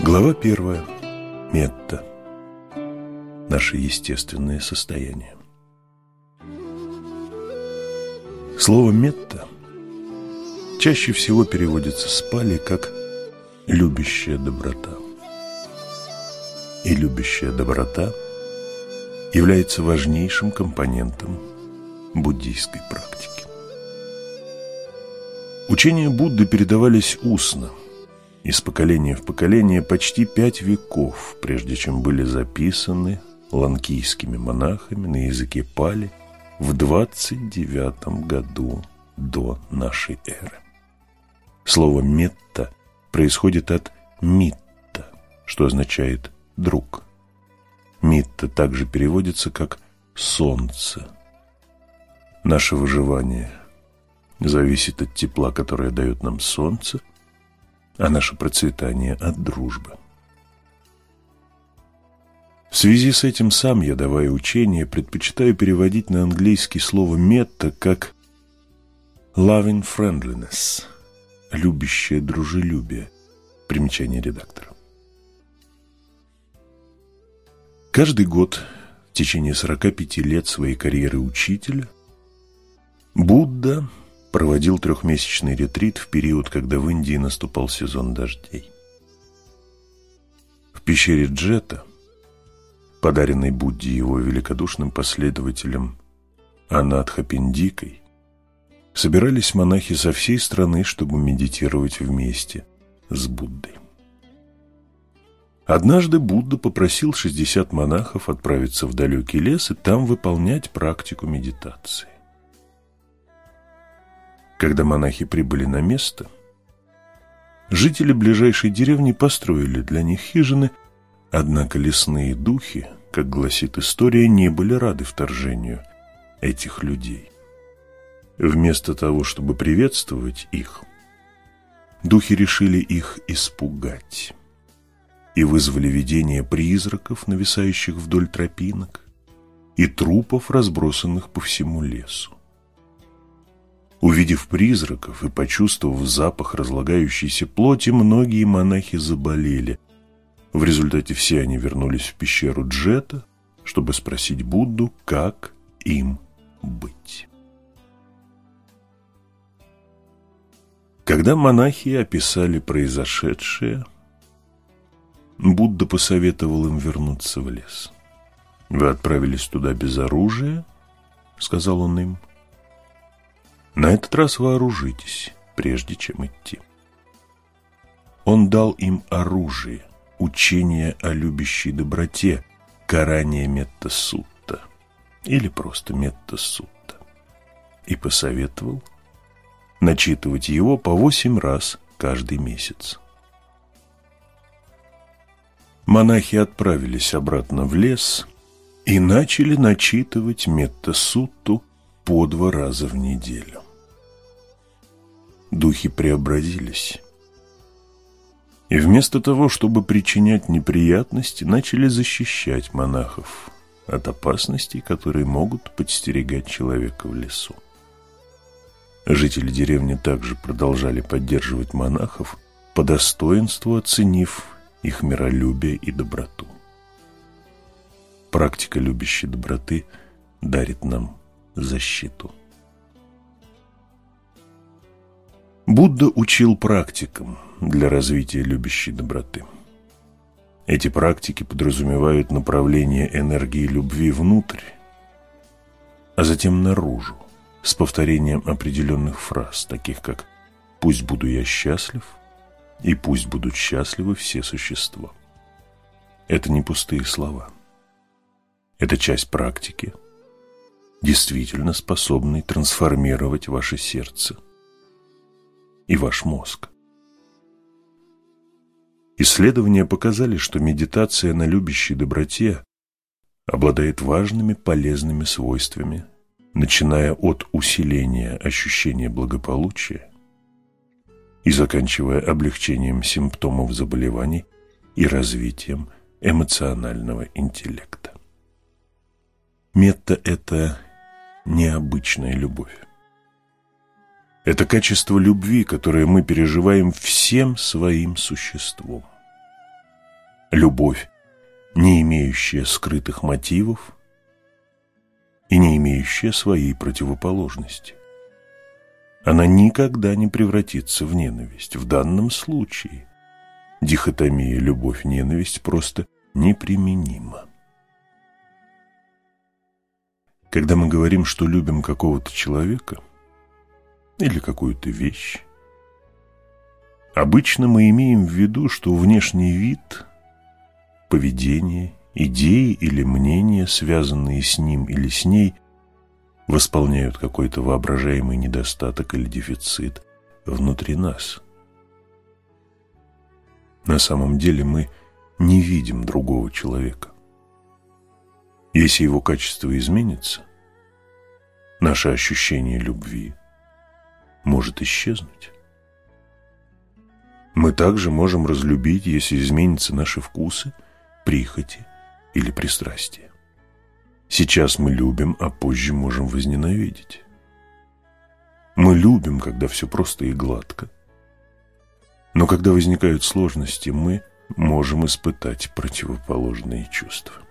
Глава первая. Метта. Наше естественное состояние. Слово «метта» чаще всего переводится с пали как «любящая доброта». И любящая доброта является важнейшим компонентом буддийской практики. Учения Будды передавались устно – из поколения в поколение почти пять веков, прежде чем были записаны ланкийскими монахами на языке пали в 29 году до нашей эры. Слово «метта» происходит от «митта», что означает «друг». «Митта» также переводится как «солнце». Наше выживание зависит от тепла, которое дает нам солнце, а наше процветание от дружбы. В связи с этим сам я, давая учение, предпочитаю переводить на английский слово «метта» как «loving friendliness» – «любящее дружелюбие» – примечание редактора. Каждый год в течение 45 лет своей карьеры учителя Будда проводил трехмесячный ретрит в период, когда в Индии наступал сезон дождей. В пещере Джета, подаренной Будде его великодушным последователем Анадхапиндикой, собирались монахи со всей страны, чтобы медитировать вместе с Буддой. Однажды Будда попросил 60 монахов отправиться в далекий лес и там выполнять практику медитации. Когда монахи прибыли на место, жители ближайшей деревни построили для них хижины, однако лесные духи, как гласит история, не были рады вторжению этих людей. Вместо того, чтобы приветствовать их, духи решили их испугать и вызвали видение призраков, нависающих вдоль тропинок, и трупов, разбросанных по всему лесу. Увидев призраков и почувствовав запах разлагающейся плоти, многие монахи заболели. В результате все они вернулись в пещеру Джета, чтобы спросить Будду, как им быть. Когда монахи описали произошедшее, Будда посоветовал им вернуться в лес. «Вы отправились туда без оружия?» — сказал он им. На этот раз вооружитесь, прежде чем идти. Он дал им оружие, учение о любящей доброте, карание Метта Сутта, или просто Метта Сутта, и посоветовал начитывать его по восемь раз каждый месяц. Монахи отправились обратно в лес и начали начитывать Метта Сутту по два раза в неделю духи преобразились. И вместо того, чтобы причинять неприятности, начали защищать монахов от опасностей, которые могут подстерегать человека в лесу. Жители деревни также продолжали поддерживать монахов, по достоинству оценив их миролюбие и доброту. Практика любящей доброты дарит нам защиту. Будда учил практикам для развития любящей доброты. Эти практики подразумевают направление энергии любви внутрь, а затем наружу, с повторением определенных фраз, таких как «пусть буду я счастлив» и «пусть будут счастливы все существа». Это не пустые слова. Это часть практики, действительно способной трансформировать ваше сердце – и ваш мозг. Исследования показали, что медитация на любящей доброте обладает важными полезными свойствами, начиная от усиления ощущения благополучия и заканчивая облегчением симптомов заболеваний и развитием эмоционального интеллекта. Метта – это необычная любовь. Это качество любви, которое мы переживаем всем своим существом. Любовь, не имеющая скрытых мотивов и не имеющая своей противоположности. Она никогда не превратится в ненависть. В данном случае дихотомия любовь-ненависть просто неприменима. Когда мы говорим, что любим какого-то человека или какую-то вещь, обычно мы имеем в виду, что внешний вид, поведение, идеи или мнения, связанные с ним или с ней, восполняют какой-то воображаемый недостаток или дефицит внутри нас. На самом деле мы не видим другого человека. Если его качество изменится, наше ощущение любви может исчезнуть. Мы также можем разлюбить, если изменятся наши вкусы, прихоти или пристрастия. Сейчас мы любим, а позже можем возненавидеть. Мы любим, когда все просто и гладко. Но когда возникают сложности, мы можем испытать противоположные чувства.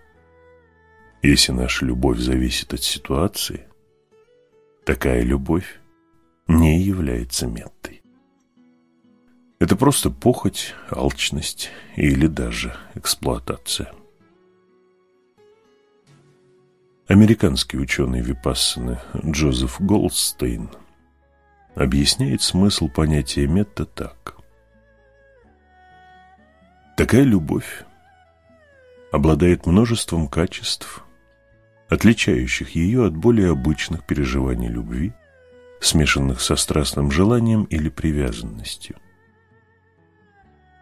Если наша любовь зависит от ситуации, такая любовь не является меттой. Это просто похоть, алчность или даже эксплуатация. Американский ученый Випассаны Джозеф Голдстейн объясняет смысл понятия метта так. Такая любовь обладает множеством качеств, отличающих ее от более обычных переживаний любви, смешанных со страстным желанием или привязанностью.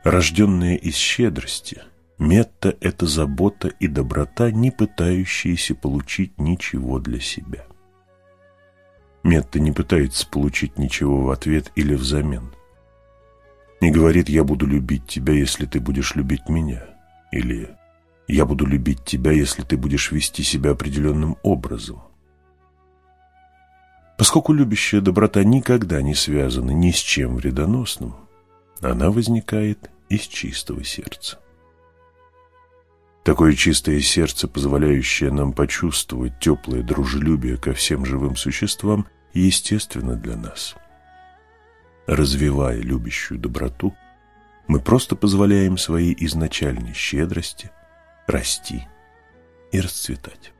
Рожденная из щедрости, метта – это забота и доброта, не пытающиеся получить ничего для себя. Метта не пытается получить ничего в ответ или взамен. Не говорит «я буду любить тебя, если ты будешь любить меня» или я буду любить тебя, если ты будешь вести себя определенным образом. Поскольку любящая доброта никогда не связана ни с чем вредоносным, она возникает из чистого сердца. Такое чистое сердце, позволяющее нам почувствовать теплое дружелюбие ко всем живым существам, естественно для нас. Развивая любящую доброту, мы просто позволяем своей изначальной щедрости – расти и расцветать.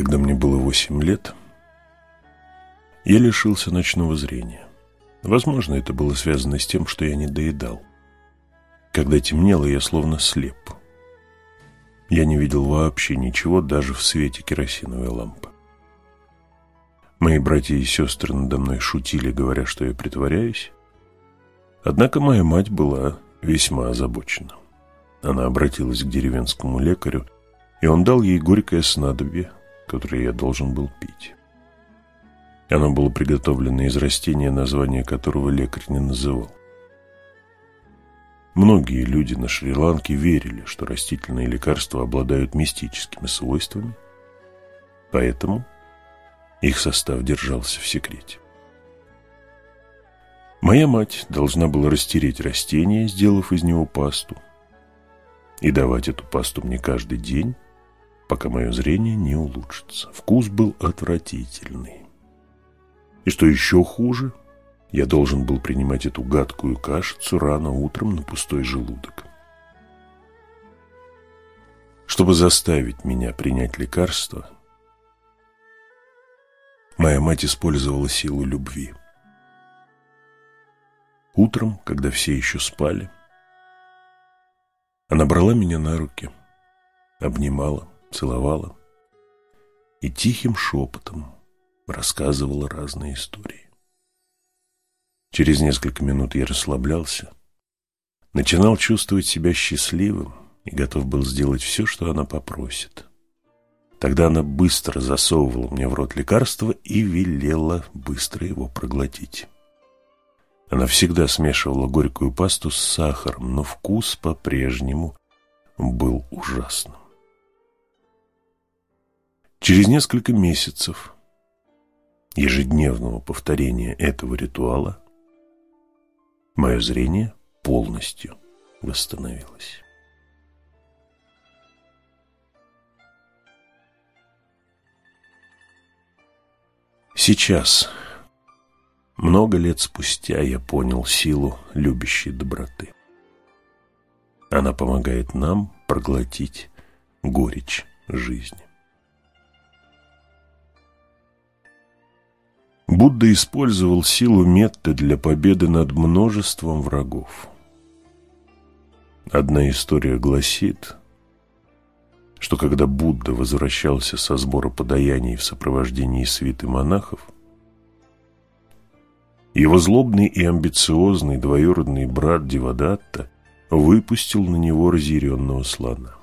Когда мне было восемь лет, я лишился ночного зрения. Возможно, это было связано с тем, что я не доедал. Когда темнело, я словно слеп. Я не видел вообще ничего, даже в свете керосиновой лампы. Мои братья и сестры надо мной шутили, говоря, что я притворяюсь. Однако моя мать была весьма озабочена. Она обратилась к деревенскому лекарю, и он дал ей горькое снадобье, которое я должен был пить. Оно было приготовлено из растения, название которого лекарь не называл. Многие люди на Шри-Ланке верили, что растительные лекарства обладают мистическими свойствами, поэтому их состав держался в секрете. Моя мать должна была растереть растение, сделав из него пасту, и давать эту пасту мне каждый день, пока мое зрение не улучшится. Вкус был отвратительный. И что еще хуже, я должен был принимать эту гадкую кашицу рано утром на пустой желудок. Чтобы заставить меня принять лекарство, моя мать использовала силу любви. Утром, когда все еще спали, она брала меня на руки, обнимала, целовала и тихим шепотом рассказывала разные истории. Через несколько минут я расслаблялся, начинал чувствовать себя счастливым и готов был сделать все, что она попросит. Тогда она быстро засовывала мне в рот лекарство и велела быстро его проглотить. Она всегда смешивала горькую пасту с сахаром, но вкус по-прежнему был ужасным. Через несколько месяцев ежедневного повторения этого ритуала мое зрение полностью восстановилось. Сейчас, много лет спустя, я понял силу любящей доброты. Она помогает нам проглотить горечь жизни. Будда использовал силу метты для победы над множеством врагов. Одна история гласит, что когда Будда возвращался со сбора подаяний в сопровождении свиты монахов, его злобный и амбициозный двоюродный брат Дивадатта выпустил на него разъяренного слона.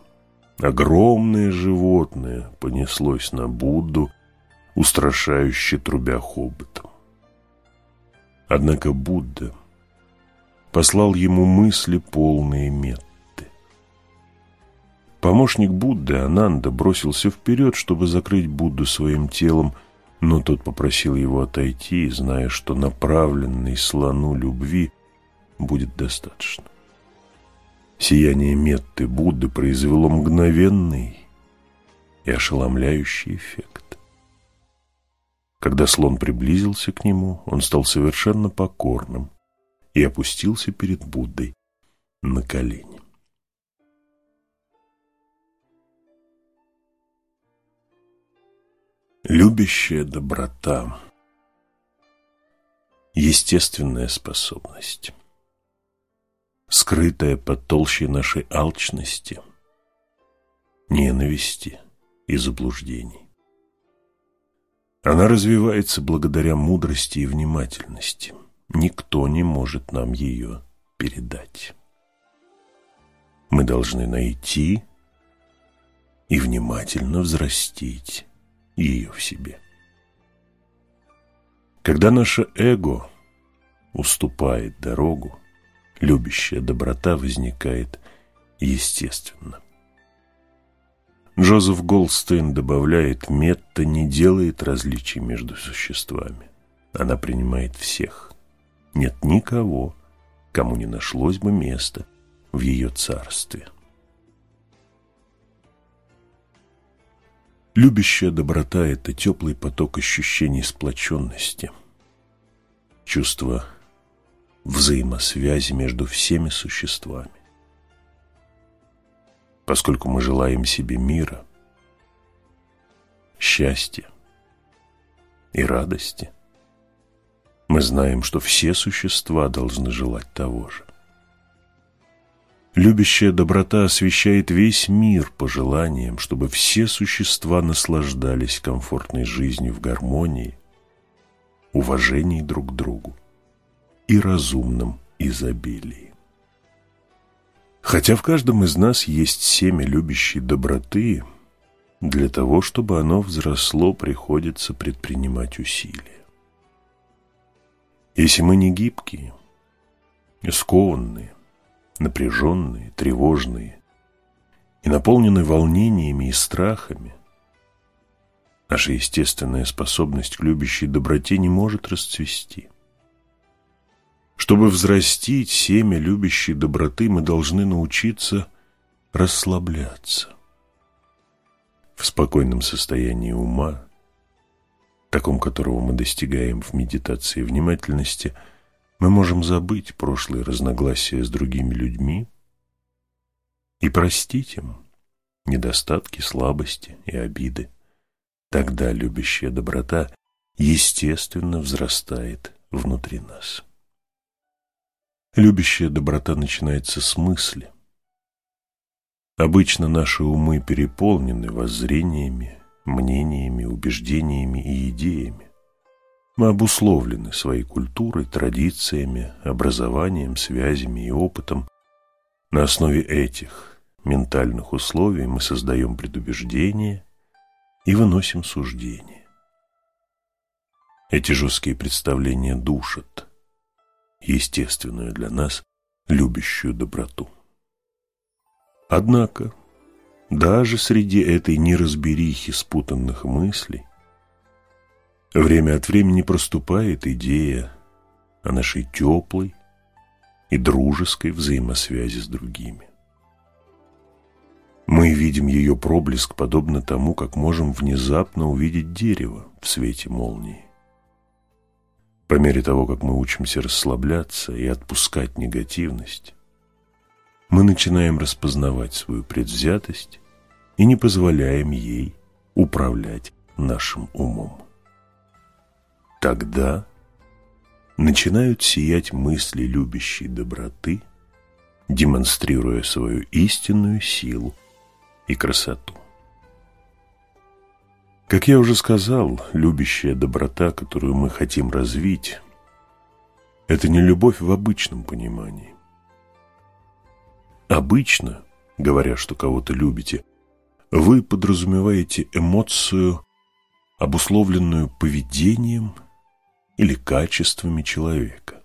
Огромное животное понеслось на Будду, устрашающе трубя хоботом. Однако Будда послал ему мысли полные метты. Помощник Будды, Ананда, бросился вперед, чтобы закрыть Будду своим телом, но тот попросил его отойти, зная, что направленной слону любви будет достаточно. Сияние Метты Будды произвело мгновенный и ошеломляющий эффект. Когда слон приблизился к нему, он стал совершенно покорным и опустился перед Буддой на колени. Любящая доброта – естественная способность – скрытая под толщей нашей алчности, ненависти и заблуждений. Она развивается благодаря мудрости и внимательности. Никто не может нам ее передать. Мы должны найти и внимательно взрастить ее в себе. Когда наше эго уступает дорогу, любящая доброта возникает естественно. Джозеф Голдстейн добавляет, Метта не делает различий между существами. Она принимает всех. Нет никого, кому не нашлось бы места в ее царстве. Любящая доброта – это теплый поток ощущений сплоченности, чувство взаимосвязи между всеми существами. Поскольку мы желаем себе мира, счастья и радости, мы знаем, что все существа должны желать того же. Любящая доброта освещает весь мир пожеланием, чтобы все существа наслаждались комфортной жизнью в гармонии, уважении друг к другу и разумном изобилии. Хотя в каждом из нас есть семя любящей доброты, для того, чтобы оно взросло, приходится предпринимать усилия. Если мы не гибкие, скованные, напряженные, тревожные и наполнены волнениями и страхами, наша естественная способность к любящей доброте не может расцвести – чтобы взрастить семя любящей доброты, мы должны научиться расслабляться. В спокойном состоянии ума, таком которого мы достигаем в медитации внимательности, мы можем забыть прошлые разногласия с другими людьми и простить им недостатки, слабости и обиды. Тогда любящая доброта естественно взрастает внутри нас. Любящая доброта начинается с мысли. Обычно наши умы переполнены воззрениями, мнениями, убеждениями и идеями. Мы обусловлены своей культурой, традициями, образованием, связями и опытом. На основе этих ментальных условий мы создаем предубеждения и выносим суждения. Эти жесткие представления душат, естественную для нас любящую доброту. Однако, даже среди этой неразберихи спутанных мыслей, Время от времени проступает идея о нашей теплой и дружеской взаимосвязи с другими. Мы видим ее проблеск подобно тому, как можем внезапно увидеть дерево в свете молнии. По мере того, как мы учимся расслабляться и отпускать негативность, мы начинаем распознавать свою предвзятость и не позволяем ей управлять нашим умом. Тогда начинают сиять мысли любящей доброты, демонстрируя свою истинную силу и красоту. Как я уже сказал, любящая доброта, которую мы хотим развить, это не любовь в обычном понимании. Обычно, говоря, что кого-то любите, вы подразумеваете эмоцию, обусловленную поведением или качествами человека.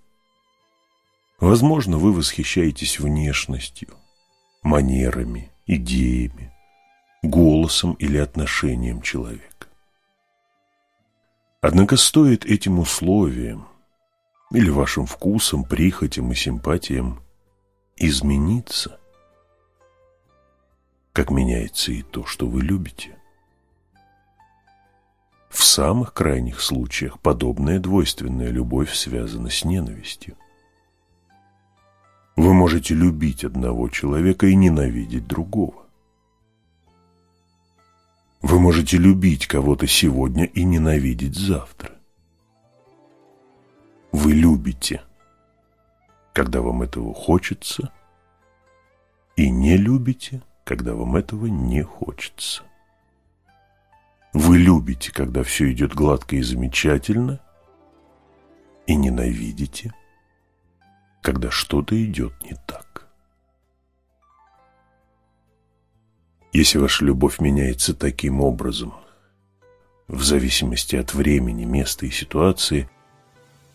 Возможно, вы восхищаетесь внешностью, манерами, идеями, голосом или отношением человека. Однако стоит этим условиям или вашим вкусам, прихотям и симпатиям измениться, как меняется и то, что вы любите. В самых крайних случаях подобная двойственная любовь связана с ненавистью. Вы можете любить одного человека и ненавидеть другого. Вы можете любить кого-то сегодня и ненавидеть завтра. Вы любите – когда вам этого хочется, и не любите, когда вам этого не хочется. Вы любите, когда все идет гладко и замечательно, и ненавидите, когда что-то идет не так. Если ваша любовь меняется таким образом, в зависимости от времени, места и ситуации,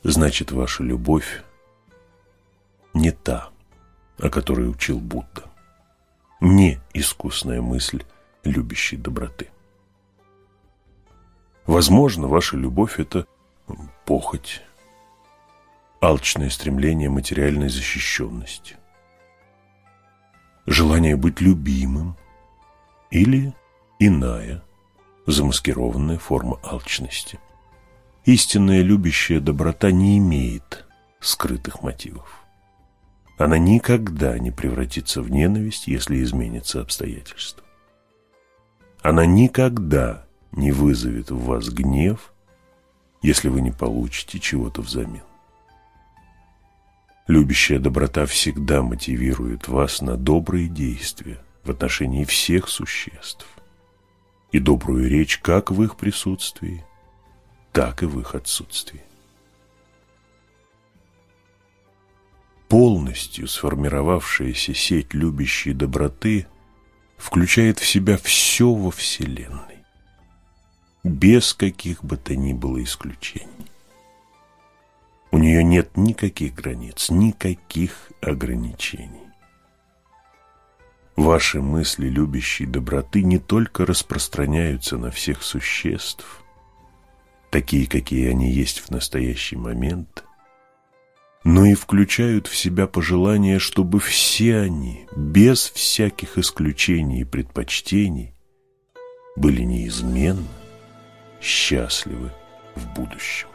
значит ваша любовь не та, о которой учил Будда. Не искусная мысль любящей доброты. Возможно, ваша любовь – это похоть, алчное стремление материальной защищенности, желание быть любимым или иная замаскированная форма алчности. Истинная любящая доброта не имеет скрытых мотивов. Она никогда не превратится в ненависть, если изменится обстоятельства. Она никогда не вызовет в вас гнев, если вы не получите чего-то взамен. Любящая доброта всегда мотивирует вас на добрые действия в отношении всех существ и добрую речь как в их присутствии, так и в их отсутствии. полностью сформировавшаяся сеть любящей доброты включает в себя все во Вселенной, без каких бы то ни было исключений. У нее нет никаких границ, никаких ограничений. Ваши мысли любящей доброты не только распространяются на всех существ, такие, какие они есть в настоящий момент – но и включают в себя пожелание, чтобы все они, без всяких исключений и предпочтений, были неизменно счастливы в будущем.